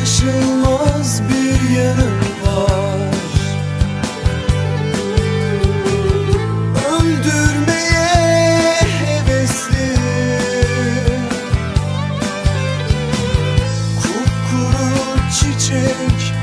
Anlaşılmaz bir yanım var. Öldürmeye hevesli. Kupkuru çiçek